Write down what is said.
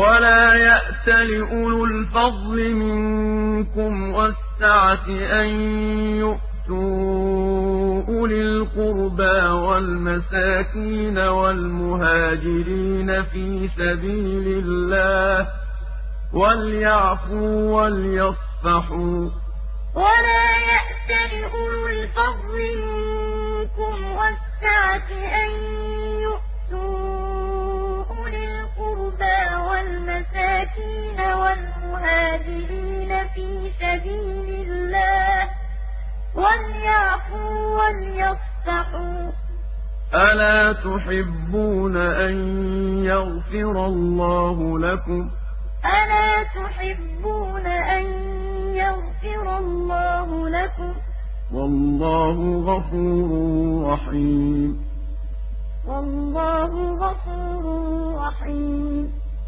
ولا يأت لأولو الفضل منكم والسعة أن يؤتوا أولي القربى والمساكين والمهاجرين في سبيل الله وليعفوا وليصفحوا. ولا يأت لأولو الفضل منكم والسعة أن في سبيل الله. وليعفوا وليصفحوا. ألا تحبون أن يغفر الله لكم؟ ألا تحبون أن يغفر الله لكم؟ والله غفور رحيم. والله غفور رحيم.